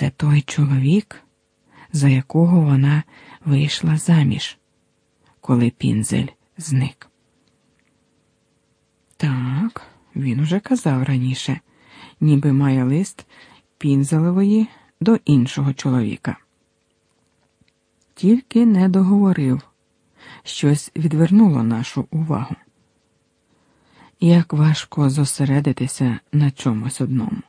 Це той чоловік, за якого вона вийшла заміж, коли пінзель зник. Так, він уже казав раніше, ніби має лист пінзелевої до іншого чоловіка. Тільки не договорив, щось відвернуло нашу увагу. Як важко зосередитися на чомусь одному.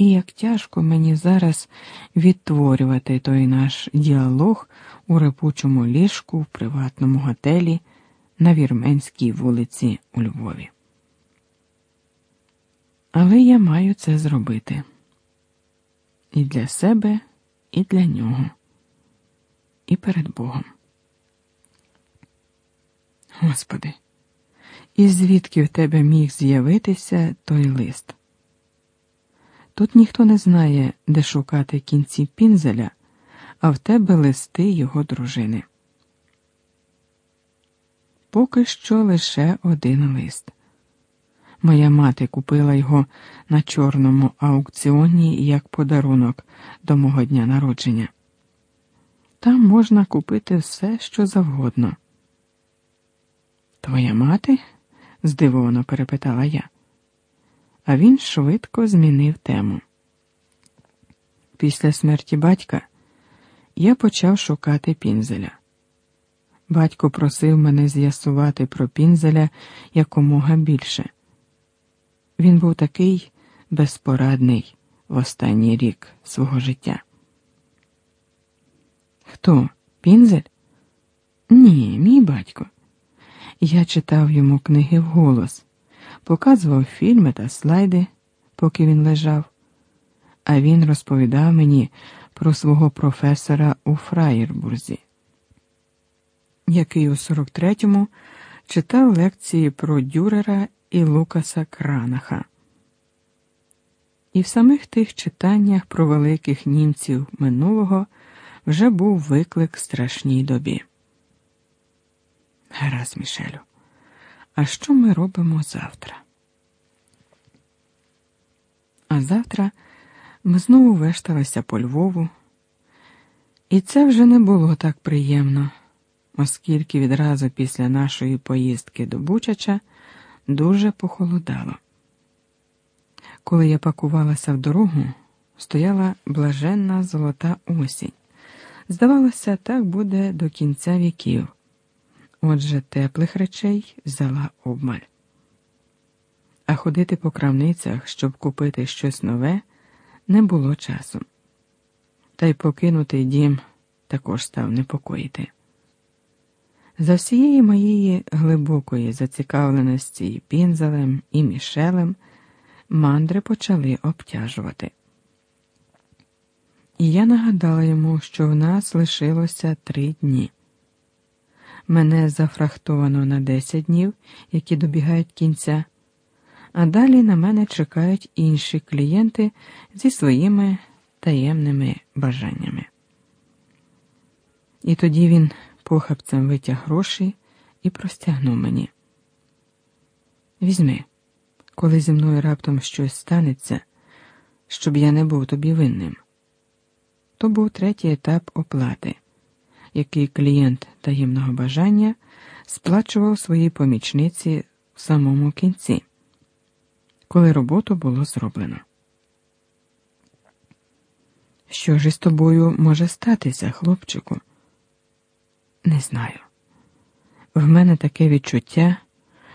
І як тяжко мені зараз відтворювати той наш діалог у репучому ліжку в приватному готелі на Вірменській вулиці у Львові. Але я маю це зробити і для себе, і для нього, і перед Богом. Господи, і звідки в тебе міг з'явитися той лист? Тут ніхто не знає, де шукати кінці пінзеля, а в тебе листи його дружини. Поки що лише один лист. Моя мати купила його на чорному аукціоні як подарунок до мого дня народження. Там можна купити все, що завгодно. Твоя мати? здивовано перепитала я. А він швидко змінив тему. Після смерті батька я почав шукати пінзеля. Батько просив мене з'ясувати про пінзеля якомога більше. Він був такий безпорадний в останній рік свого життя. Хто? Пінзель? Ні, мій батько. Я читав йому книги вголос, показував фільми та слайди, поки він лежав, а він розповідав мені про свого професора у Фраєрбурзі, який у 43-му читав лекції про Дюрера і Лукаса Кранаха. І в самих тих читаннях про великих німців минулого вже був виклик страшній добі. Гаразд, Мішелю, а що ми робимо завтра? А завтра ми знову вешталися по Львову, і це вже не було так приємно, оскільки відразу після нашої поїздки до Бучача дуже похолодало. Коли я пакувалася в дорогу, стояла блаженна золота осінь. Здавалося, так буде до кінця віків. Отже, теплих речей взяла обмаль. А ходити по крамницях, щоб купити щось нове, не було часу. Та й покинутий дім також став непокоїти. За всієї моєї глибокої зацікавленості і пінзелем і мішелем мандри почали обтяжувати. І я нагадала йому, що в нас лишилося три дні. Мене зафрахтовано на десять днів, які добігають кінця, а далі на мене чекають інші клієнти зі своїми таємними бажаннями. І тоді він похапцем витяг гроші і простягнув мені. Візьми, коли зі мною раптом щось станеться, щоб я не був тобі винним. То був третій етап оплати, який клієнт таємного бажання сплачував своїй помічниці в самому кінці, коли роботу було зроблено. Що ж із тобою може статися, хлопчику? Не знаю. В мене таке відчуття,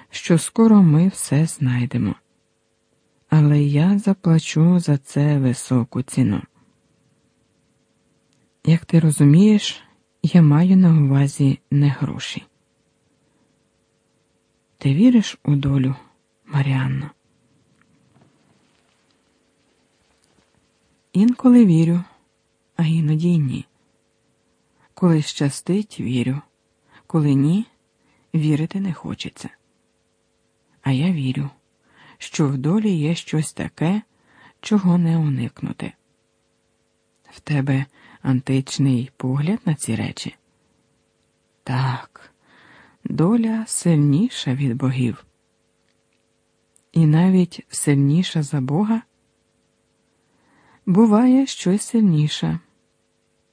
що скоро ми все знайдемо. Але я заплачу за це високу ціну. Як ти розумієш, я маю на увазі не гроші. Ти віриш у долю, Маріанно? Інколи вірю, а іноді ні. Коли щастить, вірю, коли ні, вірити не хочеться. А я вірю, що в долі є щось таке, чого не уникнути. В тебе античний погляд на ці речі? Так, доля сильніша від богів. І навіть сильніша за Бога. буває щось сильніше.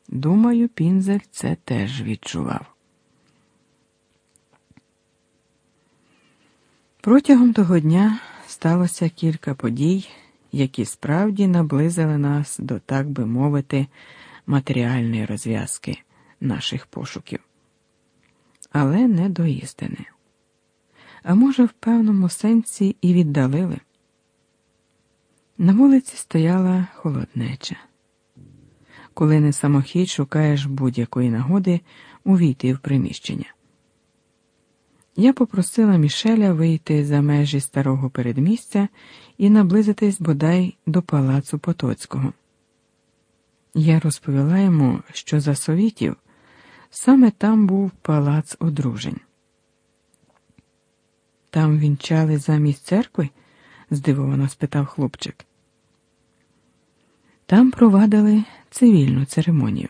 Думаю, Пінзель це теж відчував. Протягом того дня сталося кілька подій, які справді наблизили нас до, так би мовити, матеріальної розв'язки наших пошуків, але не до істини. А може, в певному сенсі і віддалили. На вулиці стояла холоднеча. Коли не самохід шукаєш будь-якої нагоди увійти в приміщення. Я попросила Мішеля вийти за межі старого передмістя і наблизитись бодай до палацу Потоцького. Я розповіла йому, що за совітів саме там був палац одружень. Там вінчали замість церкви? здивовано спитав хлопчик. Там провадили цивільну церемонію.